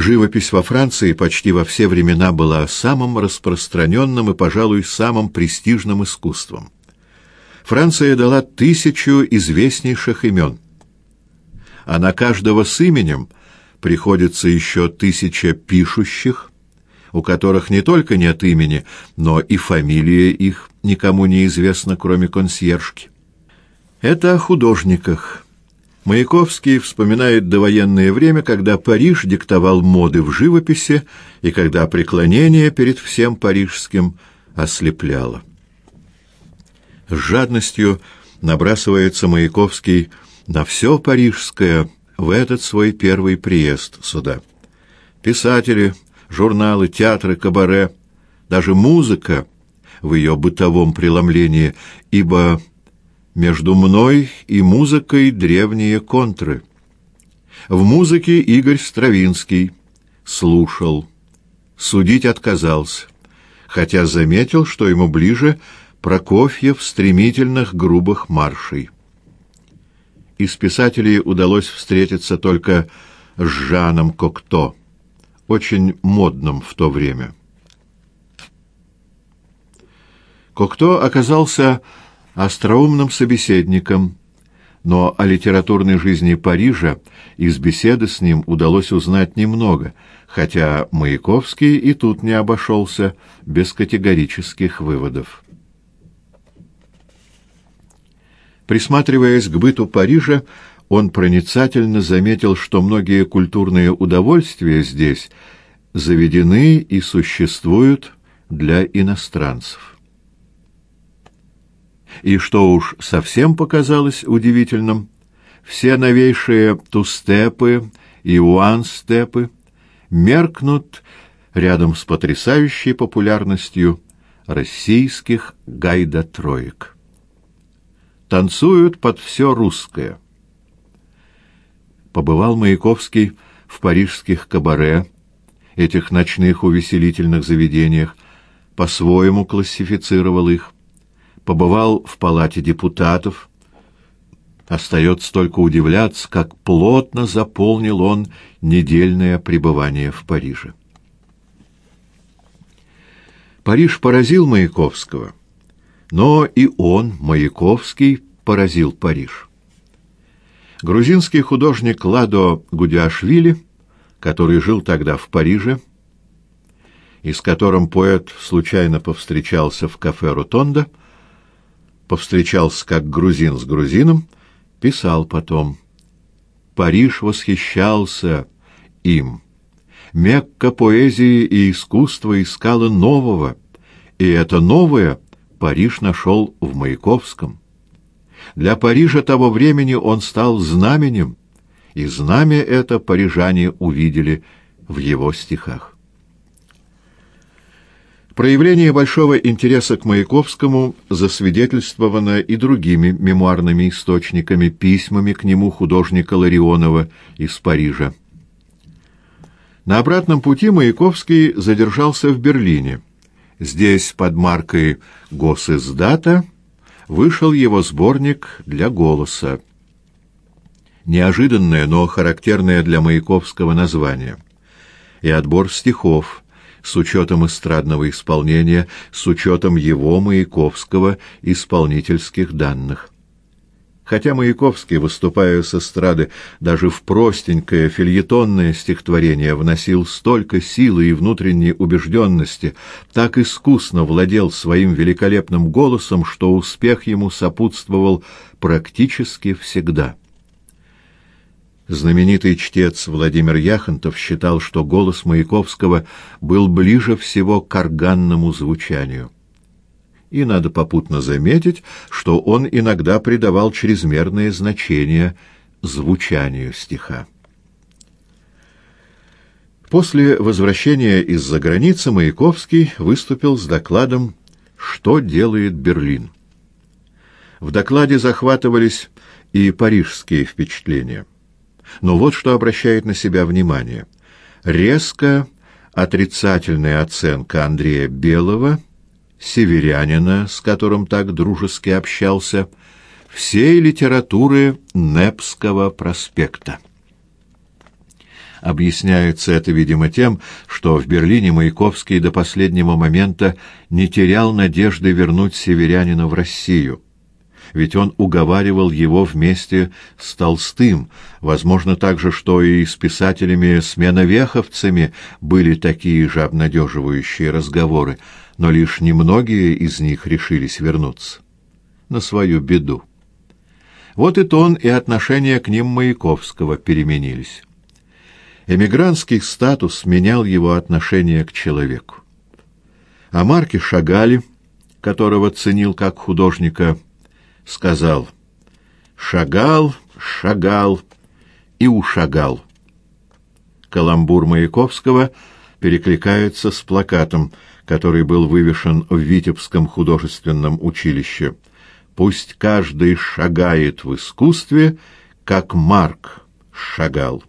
Живопись во Франции почти во все времена была самым распространенным и, пожалуй, самым престижным искусством. Франция дала тысячу известнейших имен, а на каждого с именем приходится еще тысяча пишущих, у которых не только нет имени, но и фамилия их никому не известна, кроме консьержки. Это о художниках. Маяковский вспоминает довоенное время, когда Париж диктовал моды в живописи и когда преклонение перед всем парижским ослепляло. С жадностью набрасывается Маяковский на все парижское в этот свой первый приезд сюда. Писатели, журналы, театры, кабаре, даже музыка в ее бытовом преломлении, ибо между мной и музыкой древние контры. В музыке Игорь Стравинский слушал, судить отказался, хотя заметил, что ему ближе Прокофьев стремительных грубых маршей. Из писателей удалось встретиться только с Жаном Кокто, очень модным в то время. Кокто оказался остроумным собеседником, но о литературной жизни Парижа из беседы с ним удалось узнать немного, хотя Маяковский и тут не обошелся без категорических выводов. Присматриваясь к быту Парижа, он проницательно заметил, что многие культурные удовольствия здесь заведены и существуют для иностранцев. И что уж совсем показалось удивительным, все новейшие тустепы и уанстепы меркнут рядом с потрясающей популярностью российских гайда-троек танцуют под все русское. Побывал Маяковский в парижских кабаре, этих ночных увеселительных заведениях, по-своему классифицировал их, побывал в палате депутатов. Остается только удивляться, как плотно заполнил он недельное пребывание в Париже. Париж поразил Маяковского но и он, Маяковский, поразил Париж. Грузинский художник Ладо Гудяшвили, который жил тогда в Париже, и с которым поэт случайно повстречался в кафе Ротонда, повстречался как грузин с грузином, писал потом «Париж восхищался им». Мекка поэзии и искусства искала нового, и это новое Париж нашел в Маяковском. Для Парижа того времени он стал знаменем, и знамя это парижане увидели в его стихах. Проявление большого интереса к Маяковскому засвидетельствовано и другими мемуарными источниками, письмами к нему художника Ларионова из Парижа. На обратном пути Маяковский задержался в Берлине – Здесь под маркой «Госиздата» вышел его сборник для голоса. Неожиданное, но характерное для Маяковского название. И отбор стихов с учетом эстрадного исполнения, с учетом его, Маяковского, исполнительских данных. Хотя Маяковский, выступая с эстрады, даже в простенькое фильетонное стихотворение вносил столько силы и внутренней убежденности, так искусно владел своим великолепным голосом, что успех ему сопутствовал практически всегда. Знаменитый чтец Владимир Яхонтов считал, что голос Маяковского был ближе всего к органному звучанию и надо попутно заметить, что он иногда придавал чрезмерное значение звучанию стиха. После возвращения из-за границы Маяковский выступил с докладом «Что делает Берлин?». В докладе захватывались и парижские впечатления. Но вот что обращает на себя внимание. Резко отрицательная оценка Андрея Белого – северянина, с которым так дружески общался, всей литературы Непского проспекта. Объясняется это, видимо, тем, что в Берлине Маяковский до последнего момента не терял надежды вернуть северянина в Россию. Ведь он уговаривал его вместе с Толстым. Возможно также, что и с писателями-сменовеховцами были такие же обнадеживающие разговоры, но лишь немногие из них решились вернуться. На свою беду. Вот и тон, и отношение к ним Маяковского переменились. Эмигрантский статус менял его отношение к человеку. О Марке Шагале, которого ценил как художника, сказал «Шагал, шагал и ушагал». Каламбур Маяковского перекликается с плакатом, который был вывешен в Витебском художественном училище. «Пусть каждый шагает в искусстве, как Марк шагал».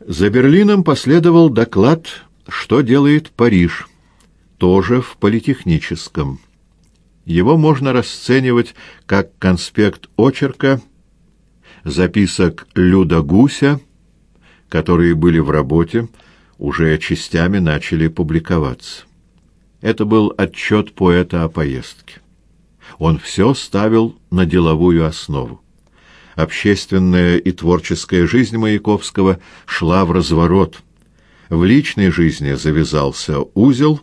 За Берлином последовал доклад «Что делает Париж?» тоже в политехническом. Его можно расценивать как конспект очерка, записок Люда Гуся, которые были в работе, уже частями начали публиковаться. Это был отчет поэта о поездке. Он все ставил на деловую основу общественная и творческая жизнь Маяковского шла в разворот. В личной жизни завязался узел,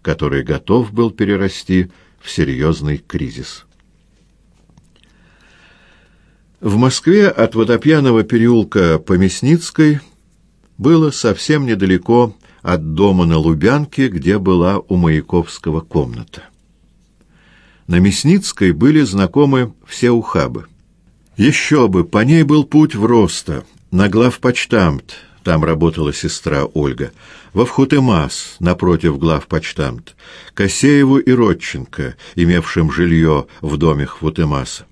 который готов был перерасти в серьезный кризис. В Москве от Водопьяного переулка по Мясницкой было совсем недалеко от дома на Лубянке, где была у Маяковского комната. На Мясницкой были знакомы все ухабы. Еще бы, по ней был путь в Роста, на главпочтамт, там работала сестра Ольга, во Вхутемас, напротив главпочтамт, Косееву и Родченко, имевшим жилье в доме Хвутемаса.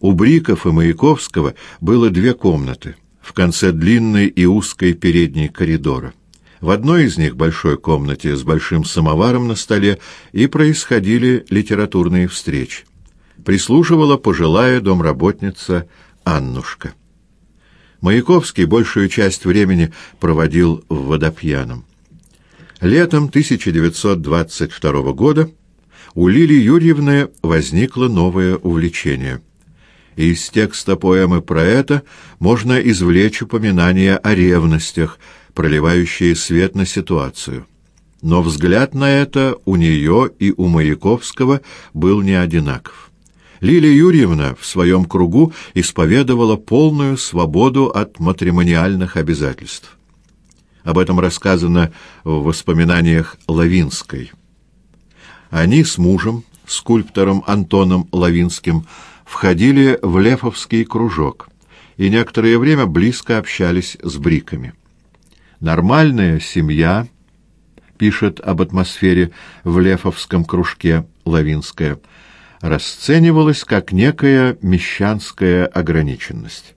У Бриков и Маяковского было две комнаты, в конце длинной и узкой передней коридора. В одной из них, большой комнате с большим самоваром на столе, и происходили литературные встречи прислуживала пожилая домработница Аннушка. Маяковский большую часть времени проводил в Водопьяном. Летом 1922 года у Лилии Юрьевны возникло новое увлечение. Из текста поэмы про это можно извлечь упоминания о ревностях, проливающие свет на ситуацию. Но взгляд на это у нее и у Маяковского был не одинаков. Лилия Юрьевна в своем кругу исповедовала полную свободу от матримониальных обязательств. Об этом рассказано в воспоминаниях Лавинской. Они с мужем, скульптором Антоном Лавинским, входили в Лефовский кружок и некоторое время близко общались с бриками. Нормальная семья, пишет об атмосфере в Лефовском кружке Лавинская, — расценивалось как некая мещанская ограниченность.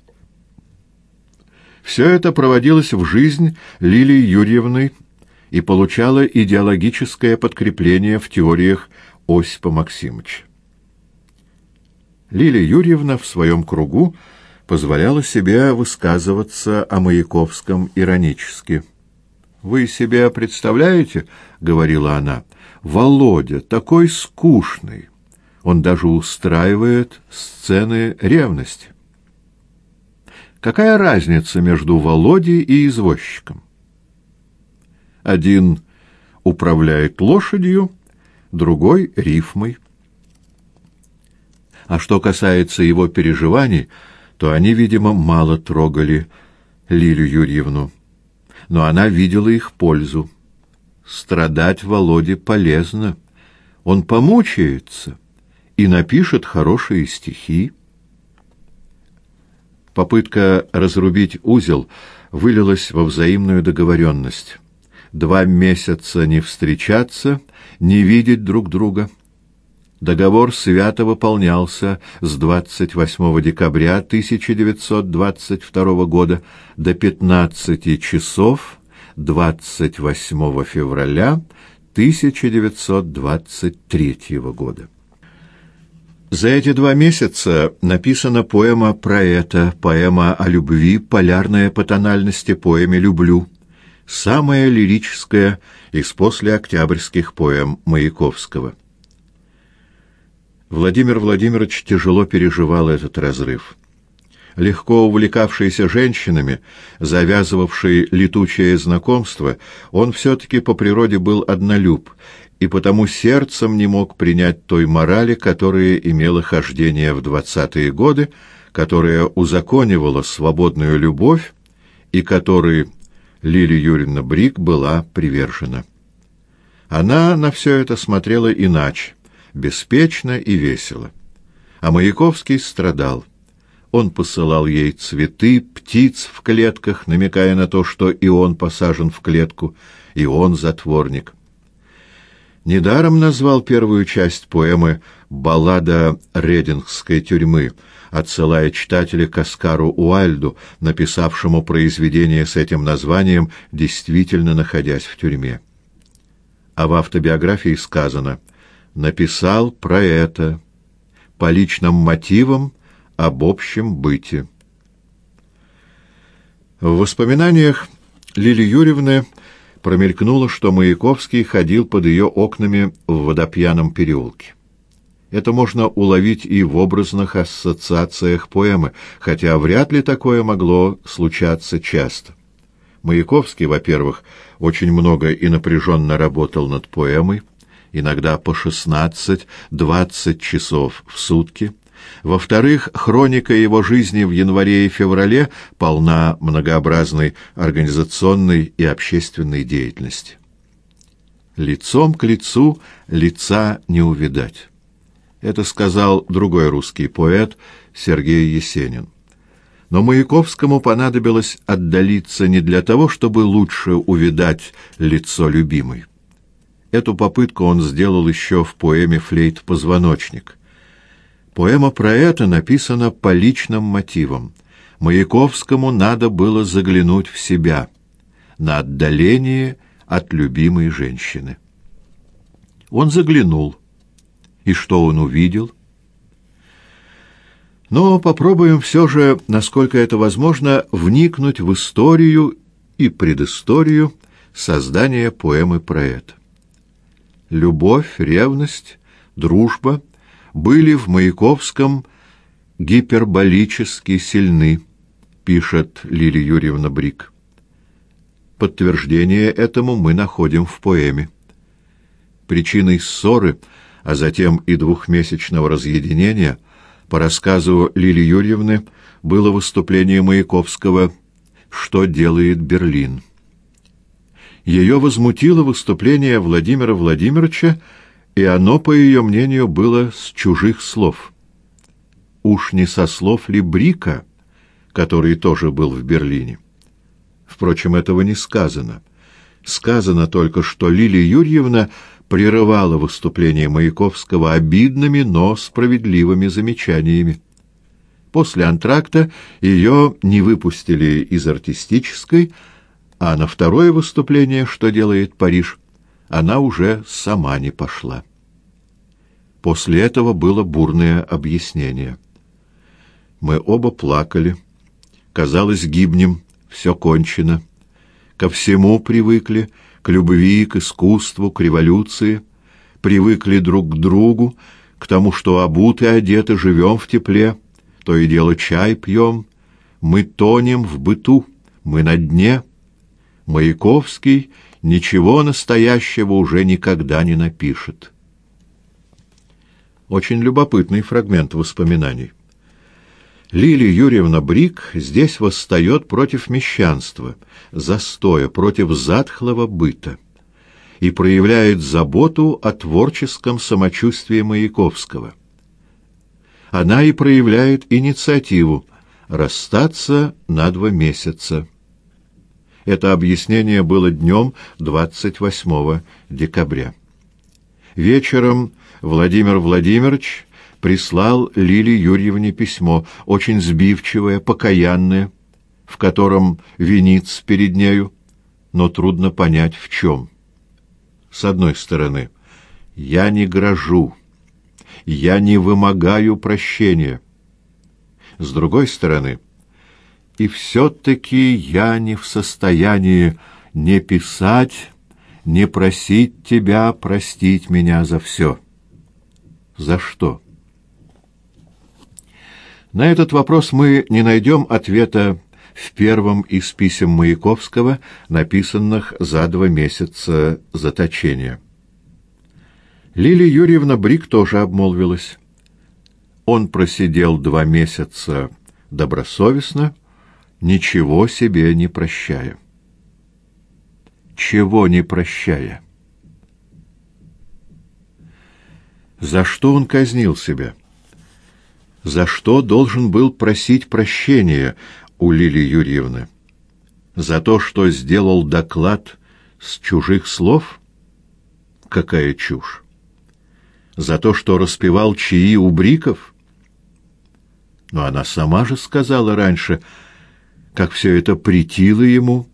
Все это проводилось в жизнь Лилии Юрьевны и получало идеологическое подкрепление в теориях Осипа Максимовича. Лилия Юрьевна в своем кругу позволяла себе высказываться о Маяковском иронически. «Вы себе представляете, — говорила она, — Володя такой скучный, он даже устраивает сцены ревности. Какая разница между Володей и извозчиком? Один управляет лошадью, другой — рифмой. А что касается его переживаний, то они, видимо, мало трогали Лилию Юрьевну. Но она видела их пользу. Страдать Володе полезно. Он помучается — и напишет хорошие стихи. Попытка разрубить узел вылилась во взаимную договоренность. Два месяца не встречаться, не видеть друг друга. Договор свято выполнялся с 28 декабря 1922 года до 15 часов 28 февраля 1923 года. За эти два месяца написана поэма про это, поэма о любви, полярная по тональности поэме «Люблю», самая лирическая из послеоктябрьских поэм Маяковского. Владимир Владимирович тяжело переживал этот разрыв. Легко увлекавшийся женщинами, завязывавший летучее знакомство, он все-таки по природе был однолюб и потому сердцем не мог принять той морали, которая имела хождение в двадцатые годы, которая узаконивала свободную любовь и которой Лилия Юрьевна Брик была привержена. Она на все это смотрела иначе, беспечно и весело. А Маяковский страдал. Он посылал ей цветы, птиц в клетках, намекая на то, что и он посажен в клетку, и он затворник. Недаром назвал первую часть поэмы «Баллада Редингской тюрьмы», отсылая читателя к Оскару Уальду, написавшему произведение с этим названием, действительно находясь в тюрьме. А в автобиографии сказано «написал про это, по личным мотивам, об общем быте». В воспоминаниях Лили Юрьевны промелькнуло, что Маяковский ходил под ее окнами в водопьяном переулке. Это можно уловить и в образных ассоциациях поэмы, хотя вряд ли такое могло случаться часто. Маяковский, во-первых, очень много и напряженно работал над поэмой, иногда по 16-20 часов в сутки, во-вторых, хроника его жизни в январе и феврале полна многообразной организационной и общественной деятельности. Лицом к лицу лица не увидать. Это сказал другой русский поэт Сергей Есенин. Но Маяковскому понадобилось отдалиться не для того, чтобы лучше увидать лицо любимой. Эту попытку он сделал еще в поэме «Флейт-позвоночник». Поэма про это написана по личным мотивам. Маяковскому надо было заглянуть в себя, на отдаление от любимой женщины. Он заглянул. И что он увидел? Но попробуем все же, насколько это возможно, вникнуть в историю и предысторию создания поэмы про это. Любовь, ревность, дружба — были в Маяковском гиперболически сильны, пишет Лилия Юрьевна Брик. Подтверждение этому мы находим в поэме. Причиной ссоры, а затем и двухмесячного разъединения, по рассказу Лилии Юрьевны, было выступление Маяковского «Что делает Берлин?». Ее возмутило выступление Владимира Владимировича и оно, по ее мнению, было с чужих слов. Уж не со слов ли Брика, который тоже был в Берлине? Впрочем, этого не сказано. Сказано только, что Лилия Юрьевна прерывала выступление Маяковского обидными, но справедливыми замечаниями. После антракта ее не выпустили из артистической, а на второе выступление «Что делает Париж?» Она уже сама не пошла. После этого было бурное объяснение. Мы оба плакали. Казалось, гибнем, все кончено. Ко всему привыкли, к любви, к искусству, к революции. Привыкли друг к другу, к тому, что обуты, одеты, живем в тепле. То и дело чай пьем. Мы тонем в быту, мы на дне. Маяковский ничего настоящего уже никогда не напишет. Очень любопытный фрагмент воспоминаний. Лилия Юрьевна Брик здесь восстает против мещанства, застоя, против затхлого быта и проявляет заботу о творческом самочувствии Маяковского. Она и проявляет инициативу расстаться на два месяца. Это объяснение было днем 28 декабря. Вечером Владимир Владимирович прислал Лиле Юрьевне письмо, очень сбивчивое, покаянное, в котором винится перед нею, но трудно понять, в чем. С одной стороны, «Я не грожу, я не вымогаю прощения. С другой стороны, и все-таки я не в состоянии не писать, не просить тебя простить меня за все. За что? На этот вопрос мы не найдем ответа в первом из писем Маяковского, написанных за два месяца заточения. Лилия Юрьевна Брик тоже обмолвилась. Он просидел два месяца добросовестно, ничего себе не прощая. Чего не прощая? За что он казнил себя? За что должен был просить прощения у Лилии Юрьевны? За то, что сделал доклад с чужих слов? Какая чушь! За то, что распевал чаи у бриков? Но она сама же сказала раньше, как все это притило ему,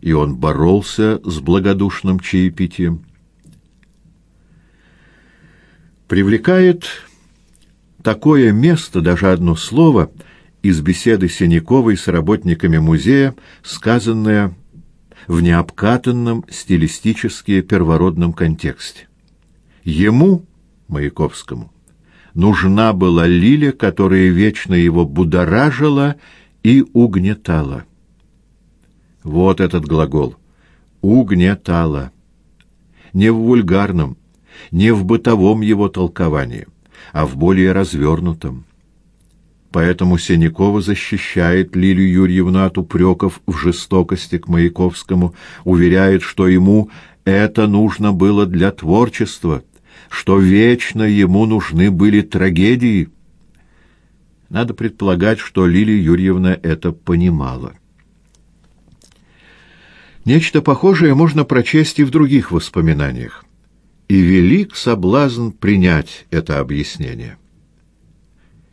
и он боролся с благодушным чаепитием. Привлекает такое место, даже одно слово, из беседы Синяковой с работниками музея, сказанное в необкатанном стилистически первородном контексте. Ему, Маяковскому, нужна была лиля, которая вечно его будоражила и угнетала. Вот этот глагол «угнетала». Не в вульгарном, не в бытовом его толковании, а в более развернутом. Поэтому Синякова защищает Лилию Юрьевну от упреков в жестокости к Маяковскому, уверяет, что ему это нужно было для творчества, что вечно ему нужны были трагедии. Надо предполагать, что Лилия Юрьевна это понимала. Нечто похожее можно прочесть и в других воспоминаниях. И велик соблазн принять это объяснение.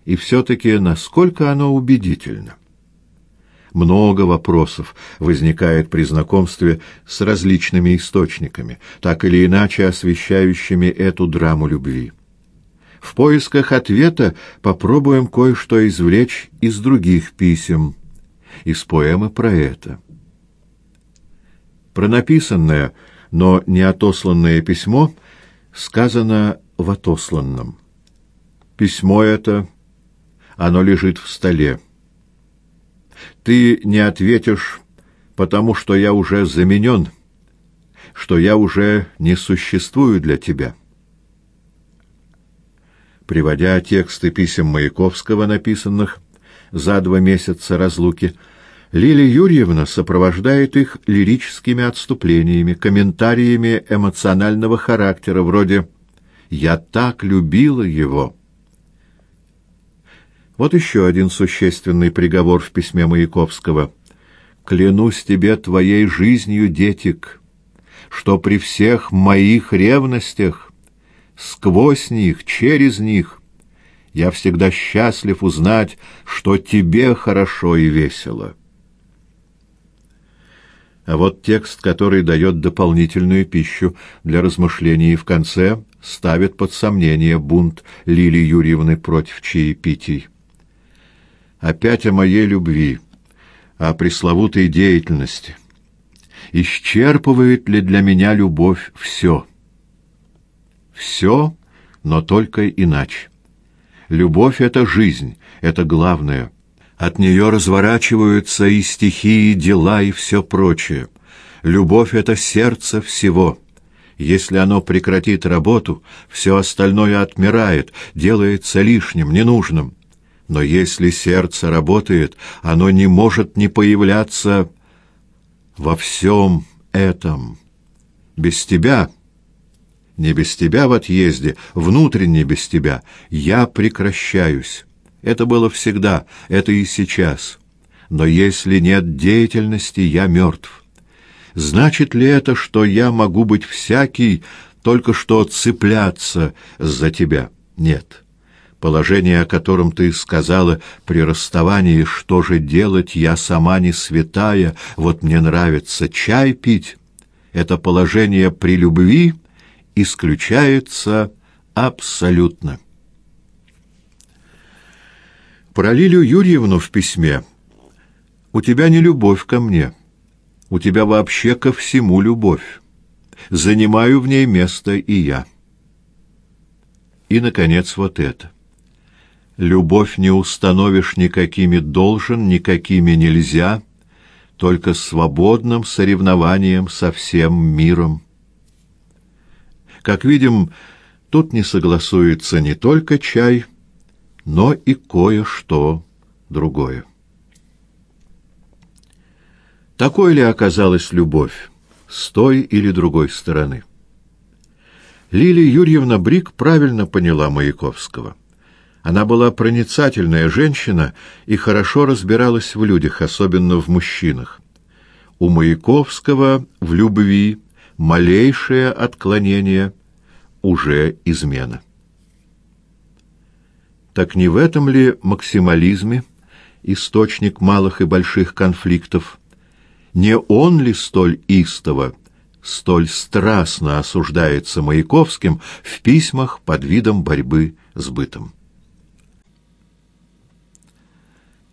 И все-таки насколько оно убедительно? Много вопросов возникает при знакомстве с различными источниками, так или иначе освещающими эту драму любви. В поисках ответа попробуем кое-что извлечь из других писем, из поэмы про это. Про написанное, но не отосланное письмо сказано в отосланном. Письмо это, оно лежит в столе. Ты не ответишь, потому что я уже заменен, что я уже не существую для тебя. Приводя тексты писем Маяковского, написанных за два месяца разлуки, Лилия Юрьевна сопровождает их лирическими отступлениями, комментариями эмоционального характера, вроде «Я так любила его». Вот еще один существенный приговор в письме Маяковского. «Клянусь тебе твоей жизнью, детик, что при всех моих ревностях, сквозь них, через них, я всегда счастлив узнать, что тебе хорошо и весело». А вот текст, который дает дополнительную пищу для размышлений в конце ставит под сомнение бунт Лилии Юрьевны против чаепитий опять о моей любви, о пресловутой деятельности. Исчерпывает ли для меня любовь все? Все, но только иначе. Любовь — это жизнь, это главное. От нее разворачиваются и стихии, и дела, и все прочее. Любовь — это сердце всего. Если оно прекратит работу, все остальное отмирает, делается лишним, ненужным. Но если сердце работает, оно не может не появляться во всем этом. Без тебя, не без тебя в отъезде, внутренне без тебя, я прекращаюсь. Это было всегда, это и сейчас. Но если нет деятельности, я мертв. Значит ли это, что я могу быть всякий, только что цепляться за тебя? Нет положение, о котором ты сказала при расставании, что же делать, я сама не святая, вот мне нравится чай пить. Это положение при любви исключается абсолютно. Про Лилию Юрьевну в письме. «У тебя не любовь ко мне. У тебя вообще ко всему любовь. Занимаю в ней место и я». И, наконец, вот это. «Любовь не установишь никакими должен, никакими нельзя, только свободным соревнованием со всем миром». Как видим, тут не согласуется не только чай, но и кое-что другое. Такой ли оказалась любовь с той или другой стороны? Лилия Юрьевна Брик правильно поняла Маяковского. Она была проницательная женщина и хорошо разбиралась в людях, особенно в мужчинах. У Маяковского в любви малейшее отклонение уже измена. Так не в этом ли максимализме источник малых и больших конфликтов? Не он ли столь истово, столь страстно осуждается Маяковским в письмах под видом борьбы с бытом?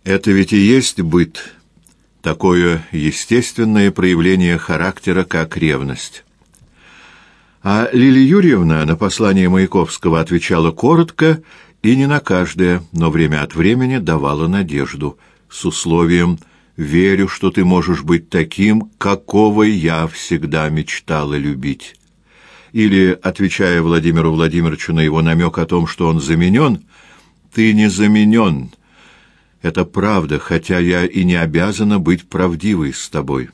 Это ведь и есть быт, такое естественное проявление характера, как ревность. А Лилия Юрьевна на послание Маяковского отвечала коротко и не на каждое, но время от времени давала надежду, с условием «верю, что ты можешь быть таким, какого я всегда мечтала любить». Или, отвечая Владимиру Владимировичу на его намек о том, что он заменен, «ты не заменен». Это правда, хотя я и не обязана быть правдивой с тобой.